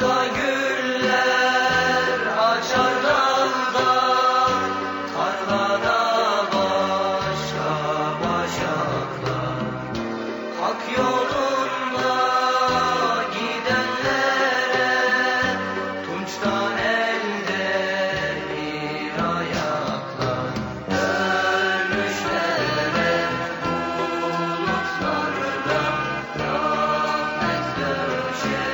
Başka güller açar dalda Tarlada başka başaklar. Hak yolunda gidenlere Tunçtan elde bir ayaklar. Ölmüşlere bulutlarda rahmet döşer